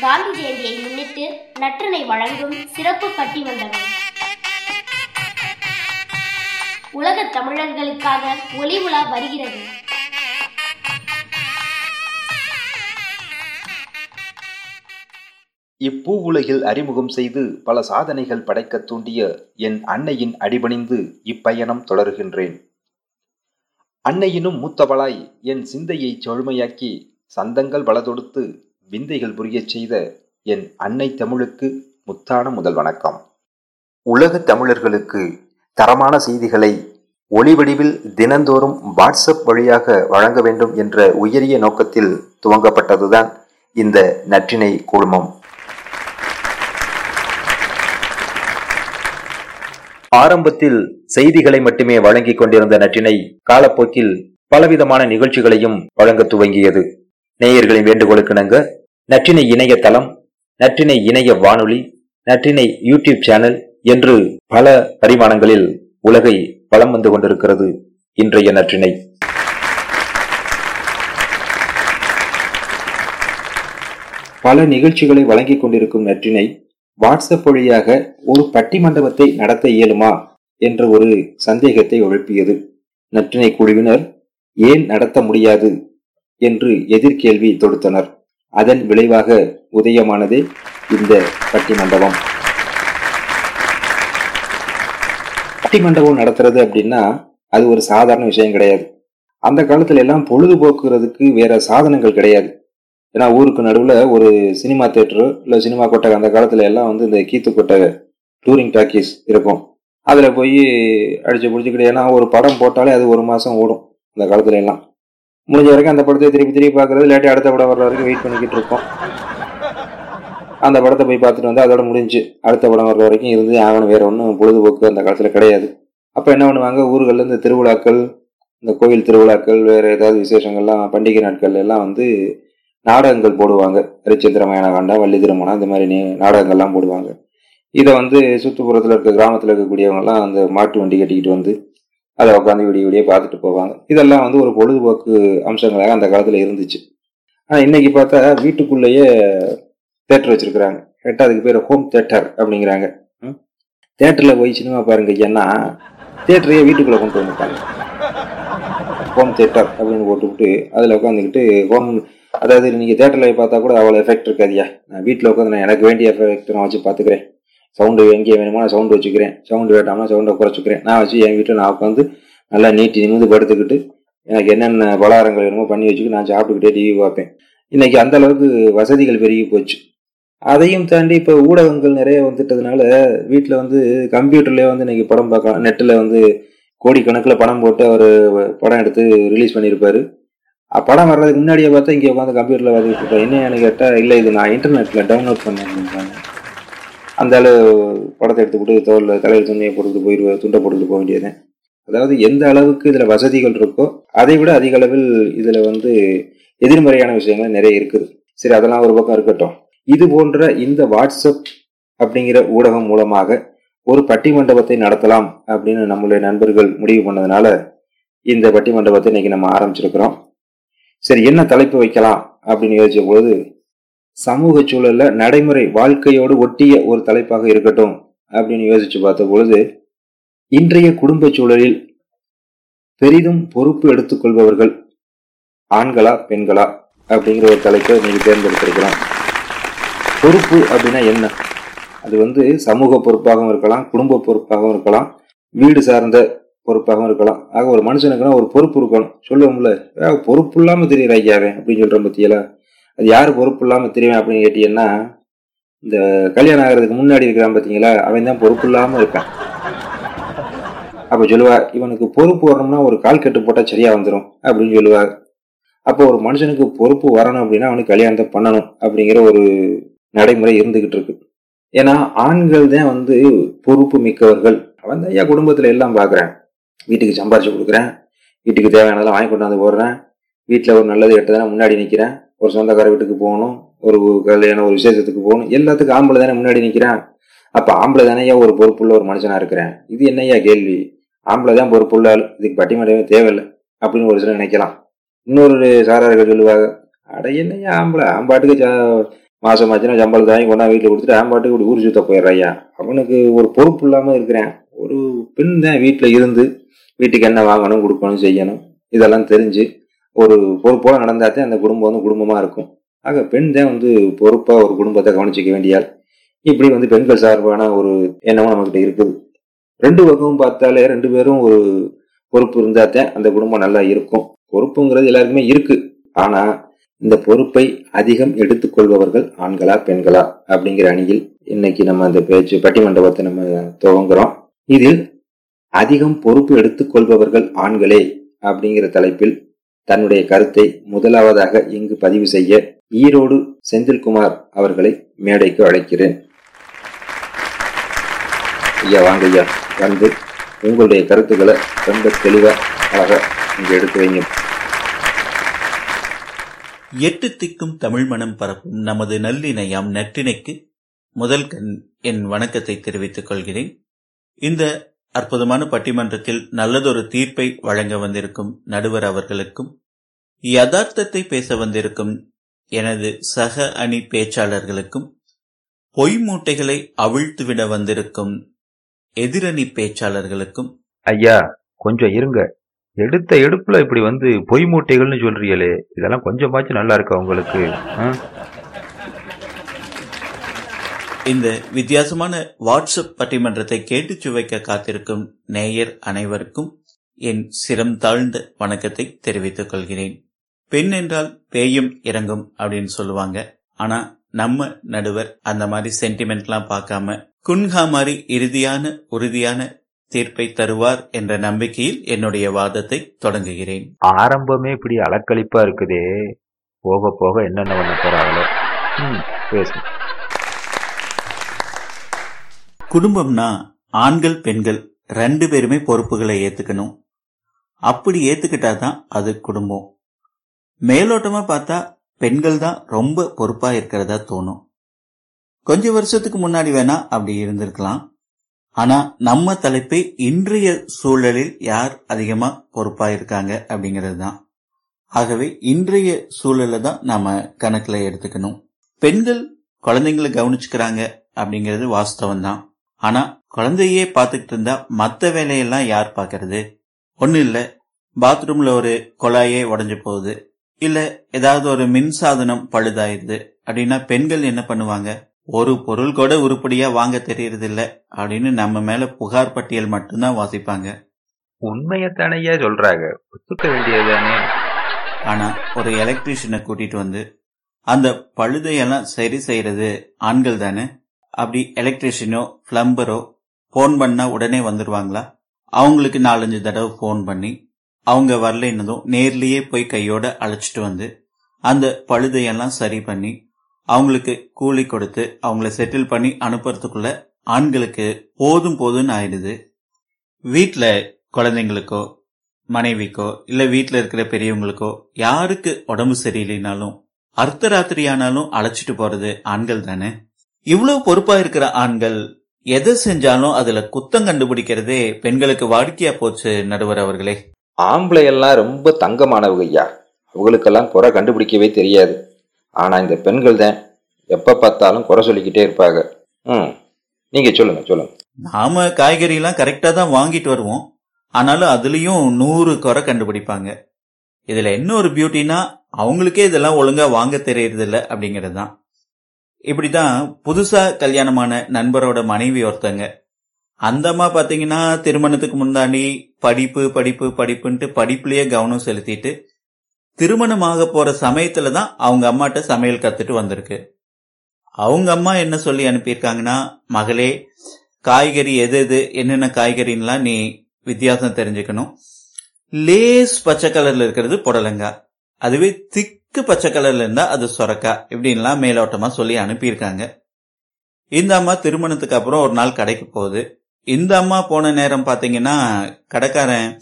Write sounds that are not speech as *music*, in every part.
காந்தி ஜெயந்தியை முன்னிட்டு நற்றினை வழங்கும் சிறப்பு பட்டிமண்டபம் உலக தமிழர்களுக்காக ஒளி உலா வருகிறது. இப்பூ உலகில் அறிமுகம் செய்து பல சாதனைகள் படைக்கத் தூண்டிய என் அன்னையின் அடிபணிந்து இப்பயணம் தொடர்கின்றேன். அன்னையினும் மூத்தவளாய் என் சிந்தையை செழுமையாக்கி சந்தங்கள் பலதொடுத்து விந்தைகள் புரியச் செய்த என் அன்னை தமிழுக்கு முத்தான முதல் வணக்கம். உலக தமிழர்களுக்கு தரமான செய்திகளை ஒளி வடிவில் தினந்தோறும் வாட்ஸ்அப் வழியாக வழங்க வேண்டும் என்ற உயரிய நோக்கத்தில் துவங்கப்பட்டதுதான் இந்த நற்றினை குழுமம். ஆரம்பத்தில் செய்திகளை மட்டுமே வழங்கிக் கொண்டிருந்த நற்றினை காலப்போக்கில் பலவிதமான நிகழ்ச்சிகளையும் வழங்க துவங்கியது. நேயர்களின் வேண்டுகோளுக்கிணங்க நற்றினை இணையதளம் நற்றினை இணைய வானொலி நற்றினை யூடியூப் சேனல் என்று பல பரிமாணங்களில் உலகை வளம் வந்து கொண்டிருக்கிறது இன்றைய நற்றினை. பல நிகழ்ச்சிகளை வழங்கிக் கொண்டிருக்கும் நற்றினை வாட்ஸ்அப் வழியாக ஒரு பட்டிமண்டபத்தை நடத்த இயலுமா என்ற ஒரு சந்தேகத்தை எழுப்பியது. நற்றினை குழுவினர் ஏன் நடத்த முடியாது? என்று எதிர்கேள்வி தொடுத்தனர். அதன் விளைவாக உதயமானதே இந்த பட்டிமண்டபம். பட்டிமண்டபம் நடத்துறது அப்படின்னா அது ஒரு சாதாரண விஷயம் கிடையாது. அந்த காலத்துல எல்லாம் பொழுதுபோக்குறதுக்கு வேற சாதனங்கள் கிடையாது. ஏன்னா ஊருக்கு நடுவில் ஒரு சினிமா தேட்டரு இல்லை சினிமா கொட்டகை அந்த காலத்துல எல்லாம் வந்து இந்த கீத்து கொட்டகை டூரிங் டாக்கீஸ் இருக்கும். அதில் போய் அடிச்சு பிடிச்சிக்கிட்டு ஏன்னா ஒரு படம் போட்டாலே அது ஒரு மாதம் ஓடும் அந்த காலத்துல எல்லாம். முடிஞ்ச வரைக்கும் அந்த படத்தை திருப்பி திருப்பி பார்க்கறது இல்லாட்டி அடுத்த படம் வர்ற வரைக்கும் வெயிட் பண்ணிக்கிட்டு இருக்கோம் அந்த படத்தை போய் பார்த்துட்டு வந்து அதோட முடிஞ்சு அடுத்த படம் வர்ற வரைக்கும் இருந்து ஆகணும். வேற ஒன்றும் பொழுதுபோக்கு அந்த காலத்தில் கிடையாது. அப்போ என்ன பண்ணுவாங்க? ஊர்களில் இந்த திருவிழாக்கள் இந்த கோவில் திருவிழாக்கள் வேறு ஏதாவது விசேஷங்கள்லாம் பண்டிகை நாட்கள் எல்லாம் வந்து நாடகங்கள் போடுவாங்க. ஹரிச்சந்திர காண்டா வள்ளி திருமணம் இந்த மாதிரி நாடகங்கள்லாம் போடுவாங்க. இதை வந்து சுற்றுப்புறத்தில் இருக்க கிராமத்தில் இருக்கக்கூடியவங்கலாம் அந்த மாட்டு வண்டி கட்டிக்கிட்டு வந்து அதை உட்காந்து விடிய விடிய பார்த்துட்டு போவாங்க. இதெல்லாம் வந்து ஒரு பொழுதுபோக்கு அம்சங்களாக அந்த காலத்தில் இருந்துச்சு. ஆனால் இன்னைக்கு பார்த்தா வீட்டுக்குள்ளேயே தேட்டர் வச்சிருக்கிறாங்க. கேட்டால் அதுக்கு பேர் ஹோம் தேட்டர் அப்படிங்கிறாங்க. தேட்டரில் போய் சினிமா பாருங்க ஏன்னா தேட்டரையே வீட்டுக்குள்ளே கொண்டு வந்துட்டாங்க ஹோம் தேட்டர் அப்படின்னு போட்டுவிட்டு அதில் உட்காந்துக்கிட்டு ஹோம் அதாவது நீங்கள் தேட்டரில் பார்த்தா கூட அவ்வளோ எஃபெக்ட் இருக்காதியா நான் வீட்டில் உட்காந்து நான் எனக்கு வேண்டிய எஃபெக்ட் நான் வச்சு பார்த்துக்கிறேன். சவுண்டு எங்கே வேணுமோ நான் சவுண்டு வச்சுக்கிறேன். சவுண்டு வேட்டாமல் சவுண்டை குறைச்சிக்கிறேன். நான் வச்சு என் வீட்டில் நான் உட்காந்து நல்லா நீட்டி நிமிந்து படுத்துக்கிட்டு எனக்கு என்னென்ன பலகாரங்கள் வேணுமோ பண்ணி வச்சுக்கிட்டு நான் சாப்பிட்டுக்கிட்டே டிவி பார்ப்பேன். இன்னைக்கு அந்த அளவுக்கு வசதிகள் பெருகி போச்சு. அதையும் தாண்டி இப்போ ஊடகங்கள் நிறைய வந்துட்டதுனால வீட்டில் வந்து கம்ப்யூட்டர்லேயே வந்து இன்னைக்கு படம் பார்க்கலாம் நெட்டில் வந்து கோடிக்கணக்கில் பணம் போட்டு அவர் படம் எடுத்து ரிலீஸ் பண்ணியிருப்பார். படம் வர்றதுக்கு முன்னாடியே பார்த்தா இங்கே உட்காந்து கம்ப்யூட்டரில் பார்த்துக்கிட்டு என்ன என்னன்னு கேட்டால் இல்லை இது நான் இன்டர்நெட்டில் டவுன்லோட் பண்ணேன். அந்த அளவு படத்தை எடுத்துக்கிட்டு தோலில் தலையில் துணியை போட்டுக்கிட்டு போயிடுவேன் துண்டை போட்டுக்கிட்டு போக வேண்டியது அதாவது எந்த அளவுக்கு இதில் வசதிகள் இருக்கோ அதை விட அதிக அளவில் இதில் வந்து எதிர்மறையான விஷயங்கள் நிறைய இருக்குது. சரி அதெல்லாம் ஒரு பக்கம் இருக்கட்டும். இது போன்ற இந்த வாட்ஸ்அப் அப்படிங்கிற ஊடகம் மூலமாக ஒரு பட்டிமண்டபத்தை நடத்தலாம் அப்படின்னு நம்மளுடைய நண்பர்கள் முடிவு பண்ணதுனால இந்த பட்டிமண்டபத்தை இன்னைக்கு நம்ம ஆரம்பிச்சிருக்கிறோம். சரி என்ன தலைப்பு வைக்கலாம் அப்படின்னு யோசிச்ச பொழுது சமூக சூழல்ல நடைமுறை வாழ்க்கையோடு ஒட்டிய ஒரு தலைப்பாக இருக்கட்டும் அப்படின்னு யோசிச்சு பார்த்த பொழுது இன்றைய குடும்ப சூழலில் பெரிதும் பொறுப்பு எடுத்துக்கொள்பவர்கள் ஆண்களா பெண்களா அப்படிங்கிற ஒரு தலைப்பை நீங்க தேர்ந்தெடுத்திருக்கலாம் பொறுப்பு அப்படின்னா என்ன? அது வந்து சமூக பொறுப்பாகவும் இருக்கலாம் குடும்ப பொறுப்பாகவும் இருக்கலாம் வீடு சார்ந்த பொறுப்பாகவும் இருக்கலாம். ஆக ஒரு மனுஷனுக்குன்னா ஒரு பொறுப்பு இருக்கணும். சொல்லுவோம்ல பொறுப்பு இல்லாம தெரியுற ஐயாவே அப்படின்னு சொல்ற பத்தியெல்லாம் அது யார் பொறுப்பு இல்லாமல் தெரியும் அப்படின்னு கேட்டீங்கன்னா இந்த கல்யாணம் ஆகிறதுக்கு முன்னாடி இருக்கிறான் பார்த்தீங்களா அவன் தான் பொறுப்பு இல்லாமல் இருக்கான். அப்போ சொல்லுவா இவனுக்கு பொறுப்பு வரணும்னா ஒரு கால் கட்டு போட்டால் சரியாக வந்துடும் அப்படின்னு சொல்லுவார் அப்போ ஒரு மனுஷனுக்கு பொறுப்பு வரணும் அப்படின்னா அவனுக்கு கல்யாணத்தை பண்ணணும் அப்படிங்கிற ஒரு நடைமுறை இருந்துகிட்டு இருக்கு. ஏன்னா ஆண்கள் தான் வந்து பொறுப்பு மிக்கவர்கள். அவன் தான் ஐயா எல்லாம் பார்க்குறேன் வீட்டுக்கு சம்பாரிச்சு கொடுக்குறேன். வீட்டுக்கு தேவையானதெல்லாம் வாங்கி கொண்டாந்து போடுறேன். வீட்டில் ஒரு நல்லது கெட்டதெல்லாம் முன்னாடி நிற்கிறேன் ஒரு சொந்தக்கார வீட்டுக்கு போகணும் ஒரு கல்யாணம் ஒரு விசேஷத்துக்கு போகணும். எல்லாத்துக்கும் ஆம்பளை தானே முன்னாடி நிற்கிறேன் அப்போ ஆம்பளை தானேயா ஒரு பொறுப்புள்ள ஒரு மனுஷனாக இருக்கிறேன். இது என்னையா கேள்வி? ஆம்பளை தான் பொறுப்புள்ள ஆள். இதுக்கு பட்டிமன்றமே தேவையில்லை அப்படின்னு ஒரு சிலர் நினைக்கலாம். இன்னொரு சாரார்கள் சொல்லுவாங்க அட என்னையா ஆம்பளை? ஆம்பாட்டுக்கு மாசம் ஆச்சுன்னா சம்பளத்தை வாங்கி கொண்டா வீட்டில் கொடுத்துட்டு ஆம்பாட்டுக்கு இப்படி ஊர் சுத்த போயிடுறாயா அவனுக்கு ஒரு பொறுப்பு இல்லாமல் இருக்கிறேன். ஒரு பெண் தான் வீட்டில் இருந்து வீட்டுக்கு என்ன வாங்கணும் கொடுக்கணும் செய்யணும் இதெல்லாம் தெரிஞ்சு ஒரு பொறுப்போட நடந்தாத்தே அந்த குடும்பம் வந்து குடும்பமாக இருக்கும். ஆக பெண் தான் வந்து பொறுப்பாக ஒரு குடும்பத்தை கவனிச்சிக்க வேண்டியால் இப்படி வந்து பெண்கள் சார்பான ஒரு எண்ணமும் நம்மகிட்ட இருக்குது. ரெண்டு பக்கமும் பார்த்தாலே ரெண்டு பேரும் ஒரு பொறுப்பு இருந்தாத்தான் அந்த குடும்பம் நல்லா இருக்கும். பொறுப்புங்கிறது எல்லாருக்குமே இருக்கு. ஆனா இந்த பொறுப்பை அதிகம் எடுத்துக்கொள்பவர்கள் ஆண்களா பெண்களா அப்படிங்கிற அணியில் இன்னைக்கு நம்ம அந்த பேச்சு பட்டிமண்டபத்தை நம்ம துவங்குறோம். இதில் அதிகம் பொறுப்பு எடுத்துக்கொள்பவர்கள் ஆண்களே அப்படிங்கிற தலைப்பில் தன்னுடைய கருத்தை முதலாவதாக இங்கு பதிவு செய்ய ஈரோடு செந்தில்குமார் அவர்களை மேடைக்கு அழைக்கிறேன். ஐயா வாங்க ஐயா. வந்து உங்களுடைய கருத்துக்களை ரொம்ப தெளிவா அழகா இங்க எடுத்து வைங்க. எட்டு திக்கும் தமிழ் மனம் பரப்பும் நமது நல்லிணையாம் நற்றிணைக்கு முதல் கண் என் வணக்கத்தை தெரிவித்துக் கொள்கிறேன். இந்த அற்புதமான பட்டிமன்றத்தில் நல்லதொரு தீர்ப்பை வழங்க வந்திருக்கும் நடுவர் அவர்களுக்கும் யதார்த்தத்தை பேச வந்திருக்கும் எனது சக அணி பேச்சாளர்களுக்கும் பொய் மூட்டைகளை அவிழ்த்துவிட வந்திருக்கும் எதிரணி பேச்சாளர்களுக்கும். ஐயா கொஞ்சம் இருங்க. எடுத்த எடுப்புல இப்படி வந்து பொய் மூட்டைகள்னு சொல்றீங்களே இதெல்லாம் கொஞ்சமாச்சும் நல்லா இருக்கா உங்களுக்கு? ஆ? இந்த வித்தியாசமான வாட்ஸ்அப் பட்டிமன்றத்தை கேட்டு சுவைக்க காத்திருக்கும் நேயர் அனைவருக்கும் என் சிரம் தாழ்ந்த வணக்கத்தை தெரிவித்துக் கொள்கிறேன். பெண் என்றால் பேயும் இறங்கும் அப்படின்னு சொல்லுவாங்க. ஆனா நம்ம நடுவர் அந்த மாதிரி சென்டிமெண்ட்லாம் பார்க்காம குன்ஹா மாதிரி இறுதியான உறுதியான தீர்ப்பை தருவார் என்ற நம்பிக்கையில் என்னுடைய வாதத்தை தொடங்குகிறேன். ஆரம்பமே இப்படி அலக்களிப்பா இருக்குதே. போக போக என்னென்ன பண்ண போறாங்களோ. ம், பேசுங்க. குடும்பம்னா ஆண்கள் பெண்கள் ரெண்டு பேருமே பொறுப்புகளை ஏத்துக்கணும். அப்படி ஏத்துக்கிட்டா தான் அது குடும்பம். மேலோட்டமா பார்த்தா பெண்கள் தான் ரொம்ப பொறுப்பா இருக்கிறதா தோணும். கொஞ்ச வருஷத்துக்கு முன்னாடி வேணா அப்படி இருந்திருக்கலாம். ஆனா நம்ம தலைப்பை இன்றைய சூழலில் யார் அதிகமா பொறுப்பா இருக்காங்க அப்படிங்கிறது தான். ஆகவே இன்றைய சூழலை தான் நாம கணக்குல எடுத்துக்கணும். பெண்கள் குழந்தைங்களை கவனிச்சுக்கிறாங்க அப்படிங்கிறது வாஸ்தவம் தான் ஆனா குழந்தையே பார்த்துக்கிட்டு இருந்தா மத்த வேலையெல்லாம் யார் பார்க்கறது? ஒண்ணு இல்ல பாத்ரூம்ல ஒரு குழாயே உடைஞ்சு போகுது. இல்ல ஏதாவது ஒரு மின்சாதனம் பழுதாயிருது. அப்படின்னா பெண்கள் என்ன பண்ணுவாங்க? ஒரு பொருள் கூட உருப்படியா வாங்க தெரியறது இல்ல அப்படின்னு நம்ம மேல புகார் பட்டியல் மட்டும்தான் வாசிப்பாங்க. உண்மையத்தானையா சொல்றாங்க. ஒத்துக்க வேண்டியதுதானே. ஆனா ஒரு எலக்ட்ரீஷியனை கூட்டிட்டு வந்து அந்த பழுதையெல்லாம் சரி செய்யறது ஆண்கள் தானே? அப்படி எலக்ட்ரிஷியனோ பிளம்பரோ ஃபோன் பண்ணா உடனே வந்துடுவாங்களா அவங்களுக்கு நாலஞ்சு தடவை ஃபோன் பண்ணி அவங்க வரலைன்னதும் நேர்லயே போய் கையோட அழைச்சிட்டு வந்து அந்த பழுதையெல்லாம் சரி பண்ணி அவங்களுக்கு கூலி கொடுத்து அவங்கள செட்டில் பண்ணி அனுப்புறதுக்குள்ள ஆண்களுக்கு போதும் போதும்னு ஆயிடுது. வீட்டில் குழந்தைங்களுக்கோ மனைவிக்கோ இல்ல வீட்டில் இருக்கிற பெரியவங்களுக்கோ யாருக்கு உடம்பு சரியில்லைனாலும் அர்த்தராத்திரி ஆனாலும் அழைச்சிட்டு போறது ஆண்கள் தானே? இவ்வளவு பொறுப்பா இருக்கிற ஆண்கள் எதை செஞ்சாலும் அதுல குத்தம் கண்டுபிடிக்கிறதே பெண்களுக்கு வாடிக்கையா போச்சு நடுவர் அவர்களே. ஆம்பளை எல்லாம் ரொம்ப தங்கமானவங்க ஐயா. அவங்களுக்கெல்லாம் குறை கண்டுபிடிக்கவே தெரியாது. ஆனா இந்த பெண்கள் தான் எப்ப பார்த்தாலும் குறை சொல்லிக்கிட்டே இருப்பாங்க. ம். நீங்க சொல்லுங்க சொல்லுங்க. நாம காய்கறி எல்லாம் கரெக்டா தான் வாங்கிட்டு வருவோம். ஆனாலும் அதுலயும் நூறு குறை கண்டுபிடிப்பாங்க. இதுல என்ன ஒரு பியூட்டினா அவங்களுக்கே இதெல்லாம் ஒழுங்கா வாங்க தெரியறது இல்ல அப்படிங்கிறது தான். இப்படிதான் புதுசா கல்யாணமான நண்பரோட மனைவி ஒருத்தங்க. அந்த அம்மா பாத்தீங்கன்னா திருமணத்துக்கு முன்னாடி படிப்பு படிப்பு படிப்புன்ட்டு படிப்புலயே கவனம் செலுத்திட்டு திருமணமாக போற சமயத்துல தான் அவங்க அம்மாட்ட சமையல் கத்துட்டு வந்திருக்கு. அவங்க அம்மா என்ன சொல்லி அனுப்பியிருக்காங்கன்னா மகளே காய்கறி எது எது என்னென்ன காய்கறின்லாம் நீ வித்தியாசம் தெரிஞ்சுக்கணும். லேஸ் பச்சை கலர்ல இருக்கிறது புடலங்காய் அதுவே திக் திக்கு பச்சை கலர்ல இருந்தா அது சொரக்கா இப்படின்லாம் மேலோட்டமா சொல்லி அனுப்பியிருக்காங்க. இந்த அம்மா திருமணத்துக்கு அப்புறம் ஒரு நாள் கடைக்கு போகுது. இந்த அம்மா போன நேரம் பாத்தீங்கன்னா கடைக்காரன்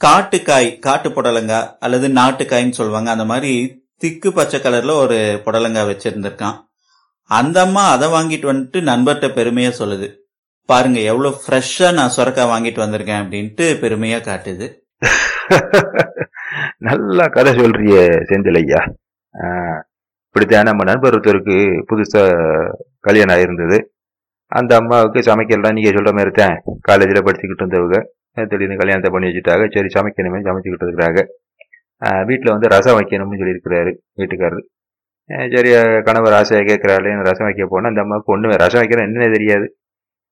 காட்டுக்காய் காட்டு புடலங்காய் அல்லது நாட்டுக்காய்ன்னு சொல்லுவாங்க. அந்த மாதிரி திக்கு பச்சை கலர்ல ஒரு புடலங்காய் வச்சிருந்திருக்கான். அந்த அம்மா அதை வாங்கிட்டு வந்துட்டு நண்பர்கிட்ட பெருமையா சொல்லுது. பாருங்க எவ்வளவு ஃப்ரெஷ்ஷா நான் சொரக்காய் வாங்கிட்டு வந்திருக்கேன் அப்படின்ட்டு பெருமையா காட்டுது. *laughs* நல்லா கதை சொல்றிய செந்தில் ஐயா இப்படித்தான் நம்ம நண்பர் ஒருத்தருக்கு புதுசாக கல்யாணம் ஆயிருந்தது. அந்த அம்மாவுக்கு சமைக்கலாம் நீங்கள் சொல்கிற மாதிரி தான் காலேஜில் படிச்சுக்கிட்டு இருந்தவங்க திடீர்னு கல்யாணத்தை பண்ணி வச்சுட்டாங்க. சரி சமைக்கணுமே சமைச்சிக்கிட்டு இருக்கிறாங்க. வீட்டில் வந்து ரசம் வைக்கணும்னு சொல்லியிருக்கிறாரு வீட்டுக்காரர். சரி கணவர் ஆசையாக கேட்குறாரு ரசம் வைக்க போனால் அந்த அம்மாவுக்கு ஒன்றுமே ரசம் வைக்கிறேன் என்னன்னே தெரியாது.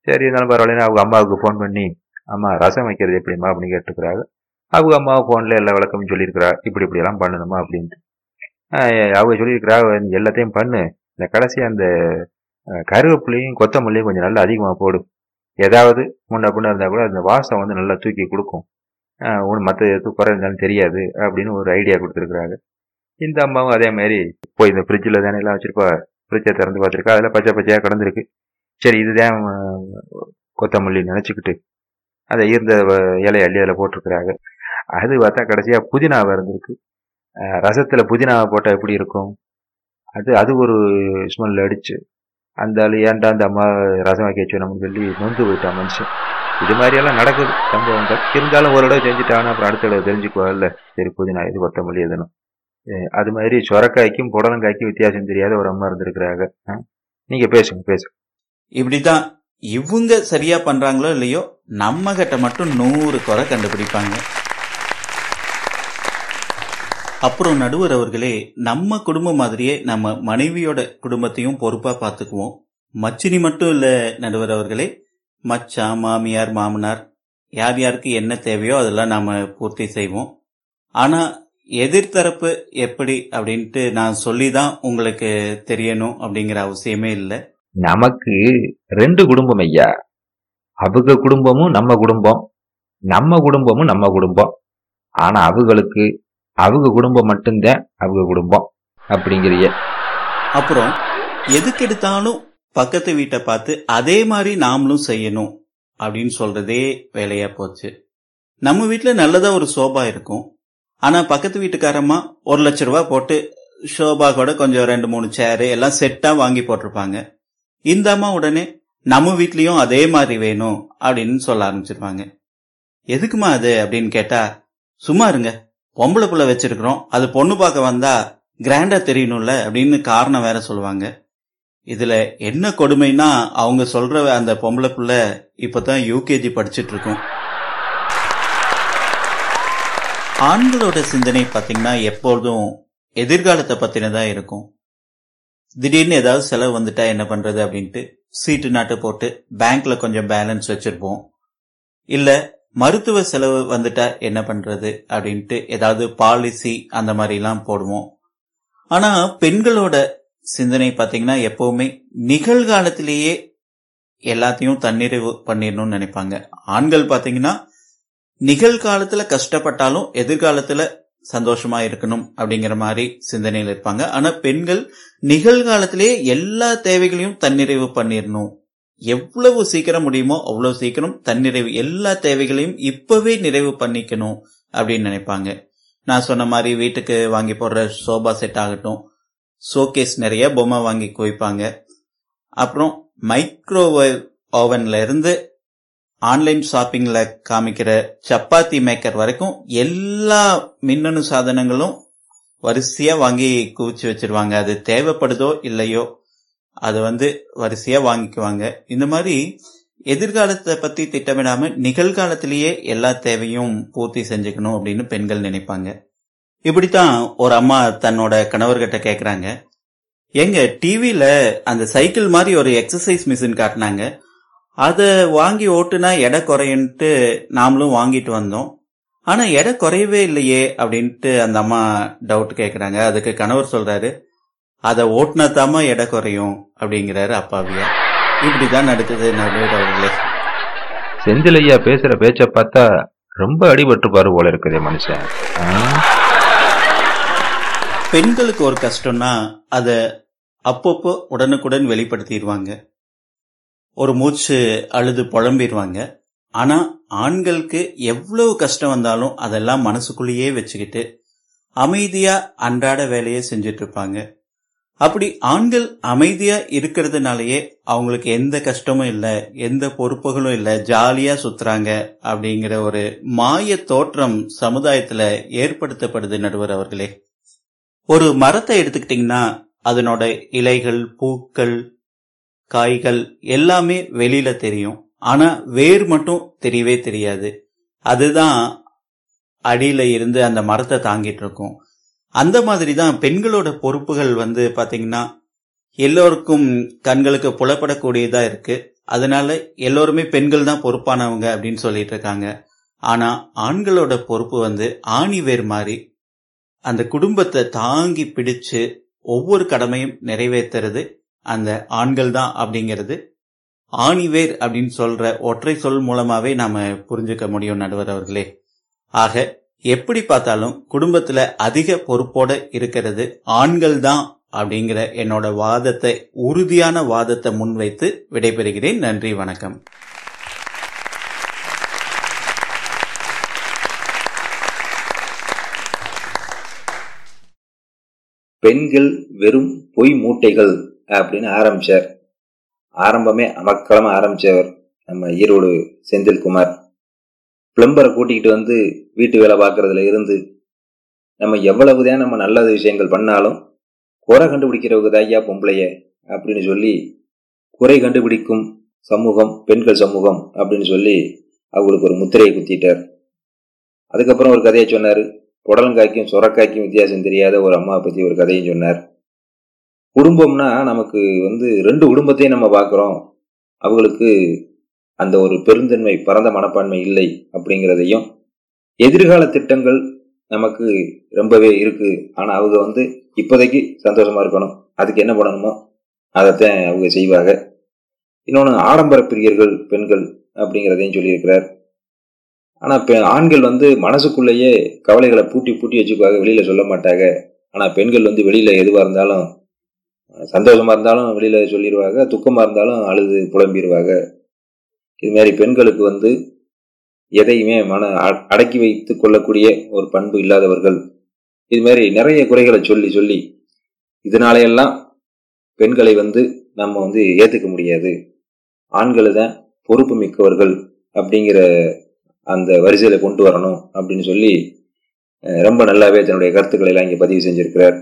சரி இருந்தாலும் பரவாயில்லன்னு அவங்க அம்மாவுக்கு ஃபோன் பண்ணி அம்மா ரசம் வைக்கிறது எப்படிம்மா? அப்படின்னு கேட்டுக்கிறாங்க அவங்க அம்மாவை ஃபோனில் எல்லா விளக்கமும் சொல்லியிருக்கிறா. இப்படி இப்படியெல்லாம் பண்ணணுமா அப்படின்ட்டு. அவங்க சொல்லியிருக்கிறா எல்லாத்தையும் பண்ணு. இந்த கடைசி அந்த கருவேப்பிலையும் கொத்தமல்லியும் கொஞ்சம் நல்லா அதிகமாக போடு. ஏதாவது முன்ன பின்ன இருந்தால் கூட அந்த வாசம் வந்து நல்லா தூக்கி கொடுக்கும். ஒன்று மற்ற எதுவும் குறை இருந்தாலும் தெரியாது அப்படின்னு ஒரு ஐடியா கொடுத்துருக்குறாங்க. இந்த அம்மாவும் அதே மாதிரி போய் இந்த ஃப்ரிட்ஜில் தானே எல்லாம் வச்சுருப்பா. ஃப்ரிட்ஜை திறந்து பார்த்துருக்கா. அதில் பச்சை பச்சையாக கிடந்திருக்கு. சரி இதுதான் கொத்தமல்லி நினச்சிக்கிட்டு. அதை இருந்த வ- இலையை அள்ளி அதில் போட்டிருக்கிறாங்க. அது பார்த்தா கடைசியாக புதினாவை இருந்திருக்கு. ரசத்தில் புதினாவை போட்டால் எப்படி இருக்கும்? அது அது ஒரு ஸ்மெல் அடிச்சு அந்த ஆளு ஏன்டா அந்த அம்மா ரசம் வைக்க வச்சோம்னு சொல்லி நொந்து போயிட்டான் மனுஷன். இது மாதிரியெல்லாம் நடக்குது. சம்பவங்கள் இருந்தாலும் ஒரு தடவை செஞ்சுட்டாங்கன்னா அப்புறம் அடுத்த தடவை தெரிஞ்சுக்குவாங்கல்ல சரி புதினா இது கொத்தமல்லி எதுனும் அது மாதிரி சொரக்காய்க்கும் புடலங்காய்க்கும் வித்தியாசம் தெரியாத ஒரு அம்மா இருந்திருக்கிறாங்க. நீங்க பேசுங்க பேசுங்க இப்படிதான் இவங்க சரியா பண்றாங்களோ இல்லையோ நம்ம கிட்ட மட்டும் நூறு குறை கண்டுபிடிப்பாங்க அப்புறம் நடுவர் அவர்களே நம்ம குடும்பம் மாதிரியே நம்ம மனைவியோட குடும்பத்தையும் பொறுப்பா பார்த்துக்குவோம். மச்சினி மட்டும் இல்ல நடுவர் அவர்களே மச்சான் மாமியார் மாமனார் யார் யாருக்கு என்ன தேவையோ அதெல்லாம் நாம பூர்த்தி செய்வோம். ஆனா எதிர்த்தரப்பு எப்படி அப்படின்ட்டு நான் சொல்லிதான் உங்களுக்கு தெரியணும் அப்படிங்கிற அவசியமே இல்லை. நமக்கு ரெண்டு குடும்பம் ஐயா. அவங்க குடும்பமும் நம்ம குடும்பம் நம்ம குடும்பமும் நம்ம குடும்பம். ஆனா அவங்களுக்கு அவங்க குடும்பம் மட்டும்தான் அவங்க குடும்பம் அப்படிங்கிறிய. அப்புறம் எதுக்கு எடுத்தாலும் பக்கத்து வீட்டை பார்த்து அதே மாதிரி நாமளும் செய்யணும் அப்படின்னு சொல்றதே வேலையா போச்சு. நம்ம வீட்டுல நல்லதா ஒரு சோபா இருக்கும். ஆனா பக்கத்து வீட்டுக்காரம்மா ஒரு லட்ச ரூபாய் போட்டு ஷோபா கூட கொஞ்சம் ரெண்டு மூணு சேரு எல்லாம் செட்டா வாங்கி போட்டிருப்பாங்க. இந்த அம்மா உடனே நம்ம வீட்லயும் அதே மாதிரி வேணும் அப்படின்னு சொல்ல ஆரம்பிச்சிருப்பாங்க எதுக்குமா அது அப்படின்னு கேட்டா சும்மா இருங்க. பொம்பளை புள்ள வச்சிருக்கிறோம். அது பொண்ணு பார்க்க வந்தா கிராண்டா தெரியணும்ல அப்படின்னு காரணம் வேற சொல்லுவாங்க. இதுல என்ன கொடுமைனா அவங்க சொல்ற அந்த பொம்பளை புள்ள இப்பதான் யூகேஜி படிச்சுட்டு இருக்கும். ஆண்களோட சிந்தனை பாத்தீங்கன்னா எப்பொழுதும் எதிர்காலத்தை பத்தினதா இருக்கும். திடீர்னு ஏதாவது செலவு வந்துட்டா என்ன பண்றது அப்படின்ட்டு சீட்டு நாட்டு போட்டு பேங்க்ல கொஞ்சம் பேலன்ஸ் வச்சிருப்போம். இல்ல மருத்துவ செலவு வந்துட்டா என்ன பண்றது அப்படின்ட்டு ஏதாவது பாலிசி அந்த மாதிரி எல்லாம் போடுவோம். ஆனா பெண்களோட சிந்தனை பாத்தீங்கன்னா எப்பவுமே நிகழ்காலத்திலேயே எல்லாத்தையும் தன்னிறைவு பண்ணிடணும்னு நினைப்பாங்க. ஆண்கள் பாத்தீங்கன்னா நிகழ்காலத்துல கஷ்டப்பட்டாலும் எதிர்காலத்துல சந்தோஷமா இருக்கணும் அப்படிங்கிற மாதிரி சிந்தனையில் இருப்பாங்க. ஆனா பெண்கள் நிகழ்காலத்திலேயே எல்லா தேவைகளையும் தன்னிறைவு பண்ணிடணும். எவ்வளவு சீக்கிரம் முடியுமோ அவ்வளவு சீக்கிரம் தன்னிறைவு எல்லா தேவைகளையும் இப்பவே நிறைவு பண்ணிக்கணும் அப்படின்னு நினைப்பாங்க. நான் சொன்ன மாதிரி வீட்டுக்கு வாங்கி போடுற சோபா செட் ஆகட்டும் ஷோகேஸ் நிறைய பொம்மை வாங்கி குவிப்பாங்க. அப்புறம் மைக்ரோவேவ் ஓவன்ல இருந்து ஆன்லைன் ஷாப்பிங்ல காமிக்கிற சப்பாத்தி மேக்கர் வரைக்கும் எல்லா மின்னணு சாதனங்களும் வரிசையா வாங்கி குவிச்சு வச்சிருவாங்க. அது தேவைப்படுதோ இல்லையோ அது வந்து வரிசையா வாங்கிக்குவாங்க. இந்த மாதிரி எதிர்காலத்தை பத்தி திட்டமிடாம நிகழ்காலத்திலேயே எல்லா தேவையும் பூர்த்தி செஞ்சுக்கணும் அப்படின்னு பெண்கள் நினைப்பாங்க. இப்படித்தான் ஒரு அம்மா தன்னோட கணவர்கிட்ட கேக்குறாங்க. எங்க டிவியில அந்த சைக்கிள் மாதிரி ஒரு எக்ஸசைஸ் மிஷின் காட்டினாங்க. அதை வாங்கி ஓட்டுனா எடை குறையுன்ட்டு நாமளும் வாங்கிட்டு வந்தோம். ஆனா எடை குறையவே இல்லையே அப்படின்ட்டு அந்த அம்மா டவுட் கேக்குறாங்க. அதுக்கு கணவர் சொல்றாரு அதை ஓட்டுனாத்தாமா எடை குறையும் அப்படிங்கிறாரு அப்பாவியா. இப்படிதான் நடக்குது நடுவர் அவர்களே. செந்தில் ஐயா பேசுற பேச்ச பார்த்தா ரொம்ப அடிபட்டு போல இருக்குதே மனுஷன்? பெண்களுக்கு ஒரு கஷ்டம்னா அத அப்பப்போ உடனுக்குடன் வெளிப்படுத்திடுவாங்க. ஒரு மூச்சு அழுது புலம்பிடுவாங்க. ஆனா ஆண்களுக்கு எவ்வளவு கஷ்டம் வந்தாலும் அதெல்லாம் மனசுக்குள்ளேயே வச்சுக்கிட்டு அமைதியா அன்றாட வேலையை செஞ்சுட்டு இருப்பாங்க. அப்படி ஆண்கள் அமைதியா இருக்கிறதுனாலயே அவங்களுக்கு எந்த கஷ்டமும் இல்லை எந்த பொறுப்புகளும் இல்லை ஜாலியா சுத்துறாங்க அப்படிங்கிற ஒரு மாய தோற்றம் சமுதாயத்துல ஏற்படுத்தப்படுது நடுவர் அவர்களே. ஒரு மரத்தை எடுத்துக்கிட்டீங்கன்னா அதனோட இலைகள் பூக்கள் காய்கள் எல்லாமே வெளியில தெரியும். ஆனா வேர் மட்டும் தெரியவே தெரியாது. அதுதான் அடியில இருந்து அந்த மரத்தை தாங்கிட்டு இருக்கும். அந்த மாதிரி தான் பெண்களோட பொறுப்புகள் வந்து பாத்தீங்கன்னா எல்லோருக்கும் கண்களுக்கு புலப்படக்கூடியதா இருக்கு. அதனால எல்லோருமே பெண்கள் தான் பொறுப்பானவங்க அப்படின்னு சொல்லிட்டு இருக்காங்க. ஆனா ஆண்களோட பொறுப்பு வந்து ஆணி வேர் மாதிரி அந்த குடும்பத்தை தாங்கி பிடிச்சு ஒவ்வொரு கடமையும் நிறைவேற்றுறது அந்த ஆண்கள் தான் அப்படிங்கிறது. ஆணிவேர் அப்படின்னு சொல்ற ஒற்றை சொல் மூலமாவே நாம புரிஞ்சுக்க முடியும் நடுவர் அவர்களே. ஆக எப்படி பார்த்தாலும் குடும்பத்துல அதிக பொறுப்போட இருக்கிறது ஆண்கள் தான் அப்படிங்கிற என்னோட வாதத்தை உறுதியான வாதத்தை முன்வைத்து விடைபெறுகிறேன். நன்றி வணக்கம். பெண்கள் வெறும் பொய் மூட்டைகள் அப்படின்னு ஆரம்பிச்சார். ஆரம்பமே அமக்களமா ஆரம்பிச்சவர் நம்ம ஈரோடு செந்தில்குமார். பிளம்பரை கூட்டிகிட்டு வந்து வீட்டு வேலை பார்க்கறதுல இருந்து நம்ம எவ்வளவுதான் நம்ம நல்ல விஷயங்கள் பண்ணாலும் குறை கண்டுபிடிக்கிறவங்க தாய்யா பொம்பளைய அப்படின்னு சொல்லி குறை கண்டுபிடிக்கும் சமூகம் பெண்கள் சமூகம் அப்படின்னு சொல்லி அவங்களுக்கு ஒரு முத்திரையை குத்திட்டார். அதுக்கப்புறம் ஒரு கதையை சொன்னார். புடலங்காய்க்கும் சுரக்காய்க்கும் வித்தியாசம் தெரியாத ஒரு அம்மாவை பற்றி ஒரு கதையும் சொன்னார். குடும்பம்னா நமக்கு வந்து ரெண்டு குடும்பத்தையும் நம்ம பார்க்குறோம். அவங்களுக்கு அந்த ஒரு பெருந்தன்மை பரந்த மனப்பான்மை இல்லை அப்படிங்கிறதையும் எதிர்கால திட்டங்கள் நமக்கு ரொம்பவே இருக்கு. ஆனா அவங்க வந்து இப்போதைக்கு சந்தோஷமா இருக்கணும். அதுக்கு என்ன பண்ணணுமோ அதைத்தான் அவங்க செய்வாங்க. இன்னொன்று ஆடம்பர பிரியர்கள் பெண்கள் அப்படிங்கிறதையும் சொல்லியிருக்கிறார். ஆனா ஆண்கள் வந்து மனசுக்குள்ளேயே கவலைகளை பூட்டி பூட்டி வச்சுக்குவாங்க. வெளியில சொல்ல மாட்டாங்க. ஆனா பெண்கள் வந்து வெளியில எதுவா இருந்தாலும் சந்தோஷமா இருந்தாலும் வெளியில சொல்லிடுவாங்க துக்கமா இருந்தாலும் அழுது புலம்பிடுவாங்க இது மாதிரி பெண்களுக்கு வந்து எதையுமே மன அடக்கி வைத்து கொள்ளக்கூடிய ஒரு பண்பு இல்லாதவர்கள் இது மாதிரி நிறைய குறைகளை சொல்லி சொல்லி இதனாலையெல்லாம் பெண்களை வந்து நம்ம வந்து ஏற்றுக்க முடியாது. ஆண்கள் தான் பொறுப்பு மிக்கவர்கள் அப்படிங்கிற அந்த வரிசையில் கொண்டு வரணும் அப்படின்னு சொல்லி ரொம்ப நல்லாவே தன்னுடைய கருத்துக்களை எல்லாம் இங்கே பதிவு செஞ்சிருக்கிறார்.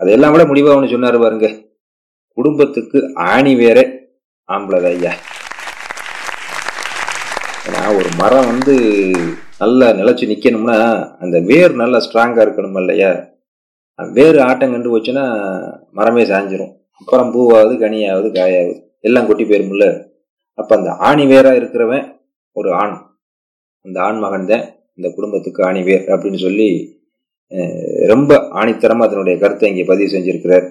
அதையெல்லாம் விட முடிவா ஒன்று சொன்னாரு பாருங்க. குடும்பத்துக்கு ஆணி வேற ஆம்பளை ஐயா. ஏன்னா ஒரு மரம் வந்து நல்லா நிலச்சி நிற்கணும்னா அந்த வேர் நல்லா ஸ்ட்ராங்காக இருக்கணும் இல்லையா? வேறு ஆட்டம் கண்டு போச்சுன்னா மரமே சாஞ்சிரும். அப்புறம் பூவாவது கனியாவது காயாவது எல்லாம் கொட்டி போயிருமில்ல அப்போ அந்த ஆணி வேராக இருக்கிறவன் ஒரு ஆண். அந்த ஆண் மகன் தான் இந்த குடும்பத்துக்கு ஆணி வேர் அப்படின்னு சொல்லி ரொம்ப ஆணித்தரமாக அதனுடைய கருத்தை இங்கே பதிவு செஞ்சுருக்கிறார்.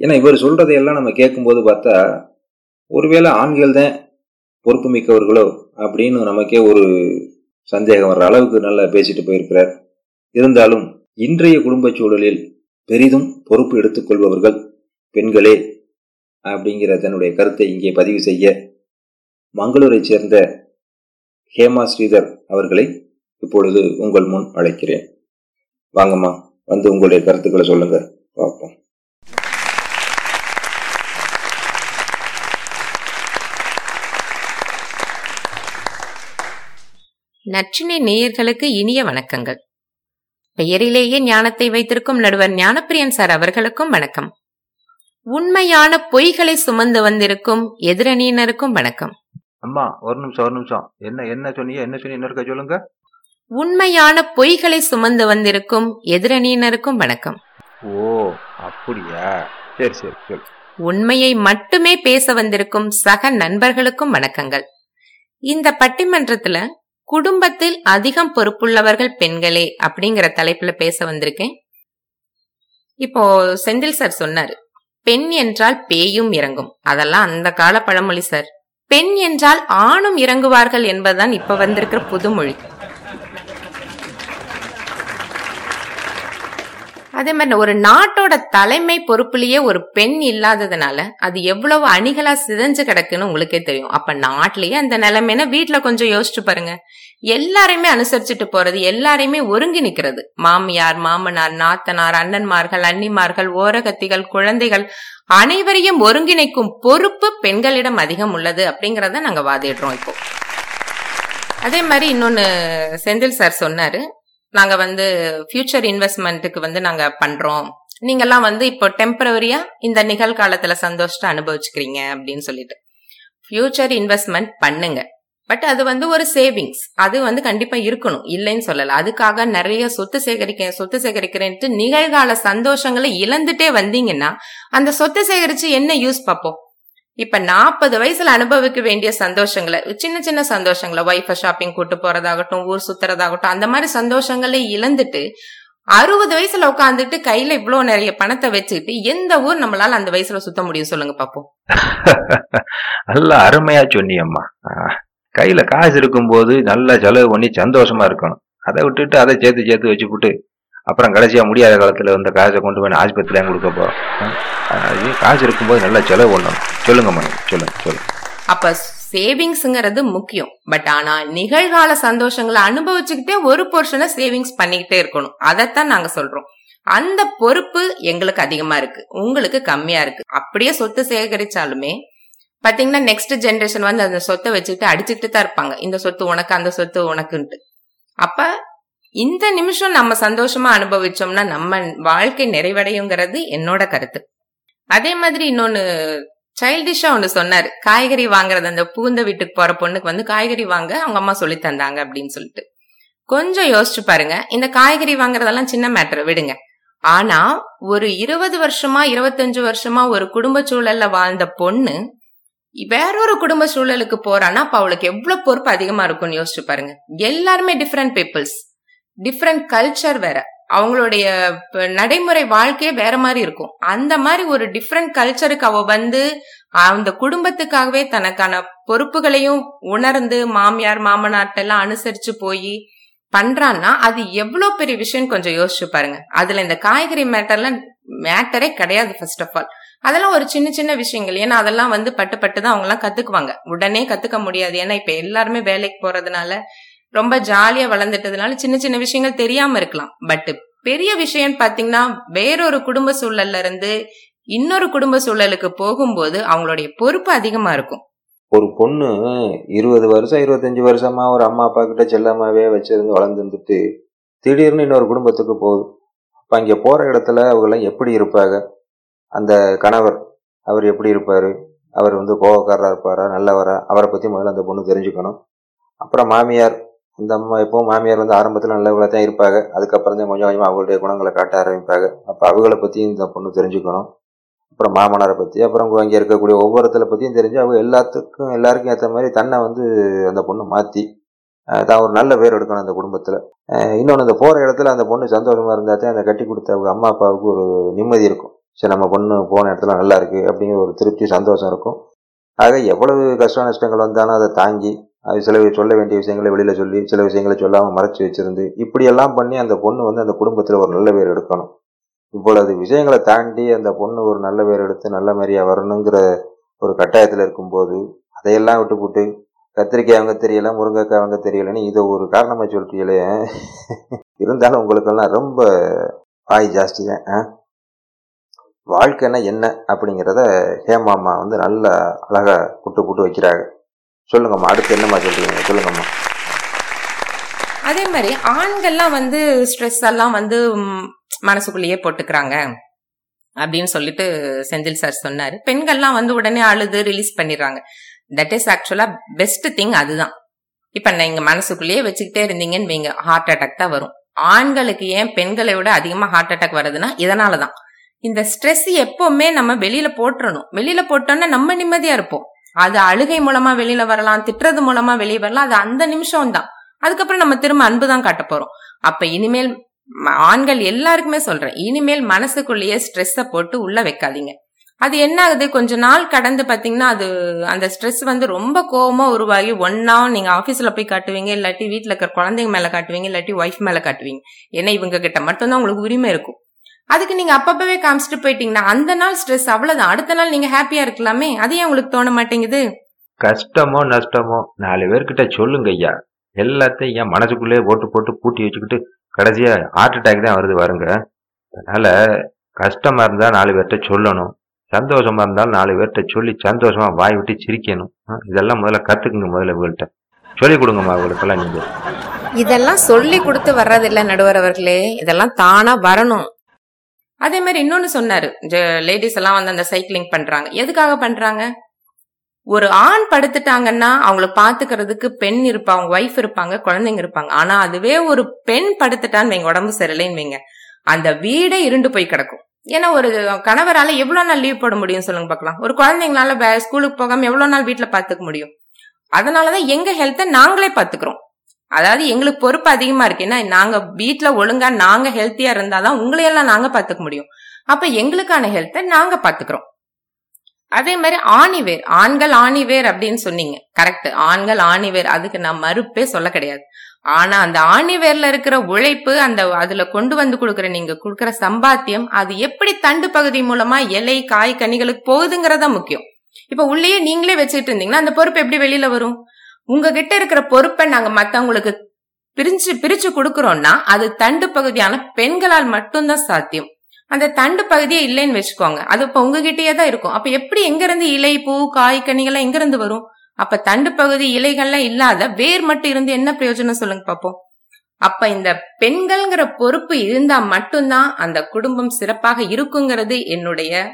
ஏன்னா இவர் சொல்கிறதையெல்லாம் நம்ம கேட்கும்போது பார்த்தா ஒருவேளை ஆண்கள் தான் பொறுப்பு மிக்கவர்களோ அப்படின்னு நமக்கே ஒரு சந்தேகம் வர்ற அளவுக்கு நல்லா பேசிட்டு போயிருக்கிறார். இருந்தாலும் இன்றைய குடும்ப சூழலில் பெரிதும் பொறுப்பு எடுத்துக்கொள்பவர்கள் பெண்களே அப்படிங்கிற தன்னுடைய கருத்தை இங்கே பதிவு செய்ய மங்களூரை சேர்ந்த ஹேமா ஸ்ரீதர் அவர்களை இப்பொழுது உங்கள் முன் அழைக்கிறேன். வாங்கம்மா வந்து உங்களுடைய கருத்துக்களை சொல்லுங்க. பார்ப்போம். நற்றினை நேயர்களுக்கு இனிய வணக்கங்கள். பெயரிலேயே ஞானத்தை வைத்திருக்கும் நடுவர் ஞானப்பிரியன் சார் அவர்களுக்கும் வணக்கம். உண்மையான பொய்களை சுமந்து வந்திருக்கும் எதிரணியினருக்கும் வணக்கம். அம்மா ஒரு நிமிஷம் ஒரு நிமிஷம். என்ன என்ன சொன்னீங்க? என்ன சொன்னீங்க? இன்னொருக்கா சொல்லுங்க. உண்மையான பொய்களை சுமந்து வந்திருக்கும் எதிரணியினருக்கும் வணக்கம். ஓ அப்படியா? சரி சரி சரி. உண்மையை மட்டுமே பேச வந்திருக்கும் சக நண்பர்களுக்கும் வணக்கங்கள். இந்த பட்டிமன்றத்துல குடும்பத்தில் அதிகம் பொறுப்புள்ளவர்கள் பெண்களே அப்படிங்கிற தலைப்புல பேச வந்திருக்கேன். இப்போ செந்தில் சார் சொன்னாரு பெண் என்றால் பேயும் இறங்கும். அதெல்லாம் அந்த கால பழமொழி சார். பெண் என்றால் ஆணும் இறங்குவார்கள் என்பதுதான் இப்ப வந்திருக்கிற புதுமொழி. அதே மாதிரி ஒரு நாட்டோட தலைமை பொறுப்புலயே ஒரு பெண் இல்லாததுனால அது எவ்வளவு அணிகளா சிதஞ்சு கிடக்குன்னு உங்களுக்கே தெரியும். அப்ப நாட்டிலேயே அந்த நிலைமைன்னா வீட்டுல கொஞ்சம் யோசிச்சு பாருங்க. எல்லாரையுமே அனுசரிச்சுட்டு போறது எல்லாரையுமே ஒருங்கி நிக்கிறது. மாமியார் மாமனார் நாத்தனார் அண்ணன்மார்கள் அன்னிமார்கள் ஓரகத்திகள் குழந்தைகள் அனைவரையும் ஒருங்கிணைக்கும் பொறுப்பு பெண்களிடம் அதிகம் உள்ளது அப்படிங்கறத நாங்க வாதிடுறோம் இப்போ. அதே மாதிரி இன்னொன்னு செந்தில் சார் சொன்னாரு. நாங்க வந்து ஃபியூச்சர் இன்வெஸ்ட்மெண்ட்டுக்கு வந்து நாங்க பண்றோம். நீங்கெல்லாம் வந்து இப்போ டெம்பரவரியா இந்த நிகழ்காலத்துல சந்தோஷத்தை அனுபவிச்சுக்கிறீங்க அப்படின்னு சொல்லிட்டு. ஃபியூச்சர் இன்வெஸ்ட்மெண்ட் பண்ணுங்க. பட் அது வந்து ஒரு சேவிங்ஸ் அது வந்து கண்டிப்பா இருக்கணும். இல்லைன்னு சொல்லல. அதுக்காக நிறைய சொத்து சேகரிக்க சொத்து சேகரிக்கிறேன்ட்டு நிகழ்கால சந்தோஷங்களை இழந்துட்டே வந்தீங்கன்னா அந்த சொத்து சேகரிச்சு என்ன யூஸ் பார்ப்போம்? இப்ப நாற்பது வயசுல அனுபவிக்க வேண்டிய சந்தோஷங்களை சின்ன சின்ன சந்தோஷங்களை ஒய்ஃப ஷாப்பிங் கூட்டு போறதாகட்டும் ஊர் சுத்துறதாகட்டும் அந்த மாதிரி சந்தோஷங்களை இழந்துட்டு அறுபது வயசுல உட்காந்துட்டு கையில இவ்வளவு நிறைய பணத்தை வச்சுக்கிட்டு எந்த ஊர் நம்மளால அந்த வயசுல சுத்த முடியும் சொல்லுங்க பாப்போம். நல்லா அருமையா சொன்னியம்மா. கையில காசு இருக்கும்போது நல்லா செலவு பண்ணி சந்தோஷமா இருக்கணும். அதை விட்டுட்டு அதை சேர்த்து சேர்த்து வச்சுப்புட்டு அப்புறம் கடைசியாக முடியாத காலத்தில் வந்து காசை கொண்டு போய் ஆஸ்பத்திரியா கொடுக்க போகிறோம் காசு இருக்கும்போது நல்லா செலவு பண்ணணும். சொல்லுங்க மேடம் சொல்லுங்க சொல்லுங்க. அப்ப சேவிங்ஸ்ங்கிறது முக்கியம். பட் ஆனா நிகழ்கால சந்தோஷங்களை அனுபவிச்சுக்கிட்டே ஒரு போர்ஷனை சேவிங்ஸ் பண்ணிக்கிட்டே இருக்கணும். அதைத்தான் நாங்க சொல்றோம். அந்த பொறுப்பு எங்களுக்கு அதிகமா இருக்கு. உங்களுக்கு கம்மியா இருக்கு. அப்படியே சொத்து சேகரிச்சாலுமே பாத்தீங்கன்னா நெக்ஸ்ட் ஜென்ரேஷன் வந்து அந்த சொத்தை வச்சுக்கிட்டு அடிச்சுக்கிட்டு தான் இருப்பாங்க. இந்த சொத்து உனக்கு அந்த சொத்து உனக்குன்ட்டு. அப்ப இந்த நிமிஷம் நம்ம சந்தோஷமா அனுபவிச்சோம்னா நம்ம வாழ்க்கை நிறைவடையுங்கிறது என்னோட கருத்து. அதே மாதிரி இன்னொன்னு சைல்டிஷா ஒண்ணு சொன்னாரு. காய்கறி வாங்குறது அந்த பூந்த வீட்டுக்கு போற பொண்ணுக்கு வந்து காய்கறி வாங்க அவங்க அம்மா சொல்லி தந்தாங்க அப்படின்னு சொல்லிட்டு. கொஞ்சம் யோசிச்சு பாருங்க. இந்த காய்கறி வாங்குறதெல்லாம் சின்ன மேட்டர் விடுங்க. ஆனா ஒரு இருபது வருஷமா இருபத்தஞ்சு வருஷமா ஒரு குடும்ப சூழல்ல வாழ்ந்த பொண்ணு வேறொரு குடும்ப சூழலுக்கு போறான்னா அப்ப அவளுக்கு எவ்வளவு பொறுப்பு அதிகமா இருக்கும்னு யோசிச்சு பாருங்க. எல்லாருமே டிஃப்ரெண்ட் பீப்புள்ஸ் டிஃப்ரெண்ட் கல்ச்சர் வேற. அவங்களுடைய நடைமுறை வாழ்க்கையே வேற மாதிரி இருக்கும். அந்த மாதிரி ஒரு டிஃப்ரெண்ட் கல்ச்சருக்கு அவ வந்து அந்த குடும்பத்துக்காகவே தனக்கான பொறுப்புகளையும் உணர்ந்து மாமியார் மாமனாட்டெல்லாம் அனுசரிச்சு போய் பண்றான்னா அது எவ்வளவு பெரிய விஷயம் கொஞ்சம் யோசிச்சு பாருங்க. அதுல இந்த காய்கறி மேட்டர்லாம் மேட்டரே கிடையாது ஃபர்ஸ்ட் ஆஃப் ஆல் அதெல்லாம் ஒரு சின்ன சின்ன விஷயங்கள். ஏன்னா அதெல்லாம் வந்து பட்டு பட்டு தான் அவங்க எல்லாம் கத்துக்குவாங்க. உடனே கத்துக்க முடியாது. ஏன்னா இப்ப எல்லாருமே வேலைக்கு போறதுனால ரொம்ப ஜாலியா வளர்ந்துட்டதுனால சின்ன சின்ன விஷயங்கள் தெரியாம இருக்கலாம். பட் பெரிய விஷயம் பாத்தீங்கன்னா வேறொரு குடும்ப சூழல்ல இருந்து இன்னொரு குடும்ப சூழலுக்கு போகும்போது அவங்களுடைய பொறுப்பு அதிகமா இருக்கும். ஒரு பொண்ணு இருபது வருஷம் இருபத்தஞ்சு வருஷமா ஒரு அம்மா அப்பா கிட்ட செல்லமாவே வச்சிருந்து வளர்ந்துட்டு திடீர்னு இன்னொரு குடும்பத்துக்கு போகுது. அப்ப அங்க போற இடத்துல அவங்களாம் எப்படி இருப்பாங்க? அந்த கணவர் அவர் எப்படி இருப்பாரு? அவர் வந்து கோவக்காரரா இருப்பாரா? நல்லவரா? அவரை பத்தி முதல்ல அந்த பொண்ணு தெரிஞ்சுக்கணும். அப்புறம் மாமியார் இந்த அம்மா எப்பவும் மாமியார் வந்து ஆரம்பத்தில் நல்லவங்களாக தான் இருப்பாங்க. அதுக்கப்புறம் தான் கொஞ்சம் கொஞ்சமாக அவங்களுடைய குணங்களை காட்ட ஆரம்பிப்பாங்க. அப்போ அவங்கள பற்றியும் இந்த பொண்ணு தெரிஞ்சுக்கணும். அப்புறம் மாமனாரை பற்றி அப்புறம் அங்கே இருக்கக்கூடிய ஒவ்வொருத்தரை பற்றியும் தெரிஞ்சு அவங்க எல்லாத்துக்கும் எல்லாருக்கும் ஏற்ற மாதிரி தன்னை வந்து அந்த பொண்ணு மாற்றி தான் ஒரு நல்ல பேர் எடுக்கணும் அந்த குடும்பத்தில். இன்னொன்று அந்த போகிற இடத்துல அந்த பொண்ணு சந்தோஷமாக இருந்தா தான் அந்த கட்டி கொடுத்த அவங்க அம்மா அப்பாவுக்கு ஒரு நிம்மதி இருக்கும். சரி நம்ம பொண்ணு போன இடத்துல நல்லா இருக்குது அப்படிங்கிற ஒரு திருப்தி சந்தோஷம் இருக்கும். ஆக எவ்வளவு கஷ்ட நஷ்டங்கள் வந்தாலும் அதை தாங்கி அது சில சொல்ல வேண்டிய விஷயங்களை வெளியில் சொல்லி சில விஷயங்களை சொல்லாமல் மறைச்சி வச்சிருந்து இப்படியெல்லாம் பண்ணி அந்த பொண்ணு வந்து அந்த குடும்பத்தில் ஒரு நல்ல பேர் எடுக்கணும். இவ்வளவு விஷயங்களை தாண்டி அந்த பொண்ணு ஒரு நல்ல பேர் எடுத்து நல்ல மாதிரியாக வரணுங்கிற ஒரு கட்டாயத்தில் இருக்கும்போது அதையெல்லாம் விட்டு போட்டு கத்திரிக்காய் அவங்க தெரியல முருங்கைக்காய் அவங்க தெரியலன்னு இதை ஒரு காரணமாக சொல்றீங்களே. இருந்தாலும் உங்களுக்கெல்லாம் ரொம்ப வாய் ஜாஸ்தி தான் ஆ? வாழ்க்கைன்னா என்ன அப்படிங்கிறத ஹேமாமா வந்து நல்லா அழகாக புட்டு புட்டு வைக்கிறாங்க. சொல்லுங்கம்மா அடுத்து என்னம்மா சொல்றீங்க? சொல்லுங்கம்மா. அதே மாதிரி ஆண்கள்லாம் வந்து ஸ்ட்ரெஸ் எல்லாம் வந்து மனசுக்குள்ளேயே போட்டுக்கிறாங்க. அப்படின்னு சொல்லிட்டு செந்தில் சார் சொன்னாரு. பெண்கள்லாம் வந்து உடனே அழுது ரிலீஸ் பண்ணிடுறாங்க. That is actually best thing அதுதான். இப்ப நீங்க மனசுக்குள்ளேயே வச்சுக்கிட்டே இருந்தீங்கன்னு வைங்க ஹார்ட் அட்டாக் தான் வரும். ஆண்களுக்கு ஏன் பெண்களை விட அதிகமா ஹார்ட் அட்டாக் வருதுன்னா இதனாலதான். இந்த ஸ்ட்ரெஸ் எப்பவுமே நம்ம வெளியில போட்டுறணும். வெளியில போட்டோம்னா நம்ம நிம்மதியா இருப்போம். அது அழுகை மூலமா வெளியில வரலாம் திட்டுறது மூலமா வெளியே வரலாம் அது அந்த நிமிஷம் தான் அதுக்கப்புறம் நம்ம திரும்ப அன்பு தான் காட்ட போறோம். அப்ப இனிமேல் ஆண்கள் எல்லாருக்குமே சொல்றேன் இனிமேல் மனசுக்குள்ளேயே ஸ்ட்ரெஸ்ஸ போட்டு உள்ள வைக்காதீங்க. அது என்ன ஆகுது? கொஞ்ச நாள் கடந்து பாத்தீங்கன்னா அது அந்த ஸ்ட்ரெஸ் வந்து ரொம்ப கோபமா உருவாகி ஒன்னா நீங்க ஆபீஸ்ல போய் காட்டுவீங்க இல்லாட்டி வீட்ல இருக்கிற குழந்தைங்க மேல காட்டுவீங்க இல்லாட்டி ஒய்ஃப் மேல காட்டுவீங்க. ஏன்னா இவங்க கிட்ட மட்டும்தான் உங்களுக்கு உரிமை இருக்கும். அதுக்கு நீங்க அப்பப்பவே காமிச்சிட்டு போயிட்டீங்கன்னா அந்த நாள் ஸ்ட்ரெஸ் அவ்வளவுதான். அடுத்த நாள் நீங்க ஹாப்பியா இருக்கலாமே? அது ஏன் உங்களுக்கு தோண மாட்டேங்குது? கஷ்டமோ நஷ்டமோ நாலு பேர்கிட்ட சொல்லுங்க ஐயா. எல்லாத்தையும் என் மனசுக்குள்ளேயே போட்டு போட்டு பூட்டி வச்சுக்கிட்டு கடைசியா ஹார்ட் அட்டாக் தான் வருது வருங்க அதனால கஷ்டமா இருந்தா நாலு பேர்கிட்ட சொல்லணும். சந்தோஷமா இருந்தாலும் நாலு பேர்கிட்ட சொல்லி சந்தோஷமா வாய் விட்டு சிரிக்கணும். இதெல்லாம் முதல்ல கத்துக்குங்க முதல்ல இவங்கள்ட்ட. சொல்லி கொடுங்கம்மா இவங்களுக்கெல்லாம் நீங்க. இதெல்லாம் சொல்லி கொடுத்து வர்றதில்ல நடுவர் அவர்களே. இதெல்லாம் தானா வரணும். அதே மாதிரி இன்னொன்னு சொன்னாரு. லேடிஸ் எல்லாம் வந்து அந்த சைக்கிளிங் பண்றாங்க. எதுக்காக பண்றாங்க? ஒரு ஆண் படுத்துட்டாங்கன்னா அவங்கள பாத்துக்கிறதுக்கு பெண் இருப்பாங்க ஒய்ஃப் இருப்பாங்க குழந்தைங்க இருப்பாங்க. ஆனா அதுவே ஒரு பெண் படுத்துட்டான்னு வைங்க உடம்பு சரியில்லைன்னு வைங்க. அந்த வீடே இருண்டு போய் கிடக்கும். ஏன்னா ஒரு கணவரால எவ்வளவு நாள் லீவ் போட முடியும் சொல்லுங்க பார்க்கலாம். ஒரு குழந்தைங்களால வே- ஸ்கூலுக்கு போகாம எவ்வளவு நாள் வீட்டுல பாத்துக்க முடியும்? அதனாலதான் எங்க ஹெல்த்தை நாங்களே பாத்துக்கிறோம். அதாவது எங்களுக்கு பொறுப்பு அதிகமா இருக்கு. ஏன்னா நாங்க வீட்டுல ஒழுங்கா நாங்க ஹெல்த்தியா இருந்தாதான் உங்களையெல்லாம் நாங்க பாத்துக்க முடியும். அப்ப எங்களுக்கான ஹெல்த்தை நாங்க பாத்துக்கிறோம் அதே மாதிரி ஆணிவேர் ஆண்கள் ஆணிவேர் அப்படின்னு சொன்னீங்க. கரெக்ட் ஆண்கள் ஆணிவேர் அதுக்கு நான் மறுப்பே சொல்ல கிடையாது. ஆனா அந்த ஆணிவேர்ல இருக்கிற உழைப்பு அந்த அதுல கொண்டு வந்து கொடுக்குற நீங்க கொடுக்குற சம்பாத்தியம் அது எப்படி தண்டு பகுதி மூலமா இலை காய் கனிகளுக்கு போகுதுங்கிறதா முக்கியம். இப்ப உள்ளேயே நீங்களே வச்சுட்டு இருந்தீங்கன்னா அந்த பொறுப்பு எப்படி வெளியில வரும்? உங்ககிட்ட இருக்கிற பொறுப்பை நாங்க மத்தவங்களுக்கு பிரிச்சு பிரிச்சு கொடுக்கறோம்னா அது தண்டு பகுதியான பெண்களால் மட்டும்தான் சாத்தியம். அந்த தண்டு பகுதியே இல்லைன்னு வச்சுக்கோங்க. அது இப்ப உங்ககிட்டயே தான் இருக்கும். அப்ப எப்படி எங்க இருந்து இலை பூ காய் கனிகள்லாம் எங்க இருந்து வரும்? அப்ப தண்டு பகுதி இலைகள்லாம் இல்லாத வேர் மட்டும் இருந்து என்ன பிரயோஜனம் சொல்லுங்க பாப்போம். அப்ப இந்த பெண்கள்ங்கிற பொறுப்பு இருந்தா மட்டும்தான் அந்த குடும்பம் சிறப்பாக இருக்குங்கிறது என்னுடைய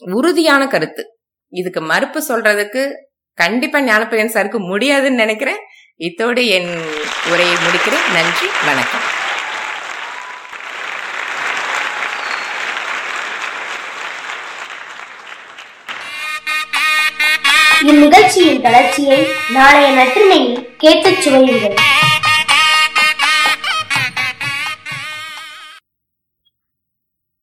உறுதியான கருத்து. இதுக்கு மறுப்பு சொல்றதுக்கு கண்டிப்பா ஞானப்பையன் சாருக்கு முடியாதுன்னு நினைக்கிறேன். இத்தோடு என் உரையை முடிக்கிறேன். நன்றி வணக்கம். இந்நிகழ்ச்சியின் தொடர்ச்சியை நாளைய நற்றினையில் கேட்டுச் சுவையுங்கள்.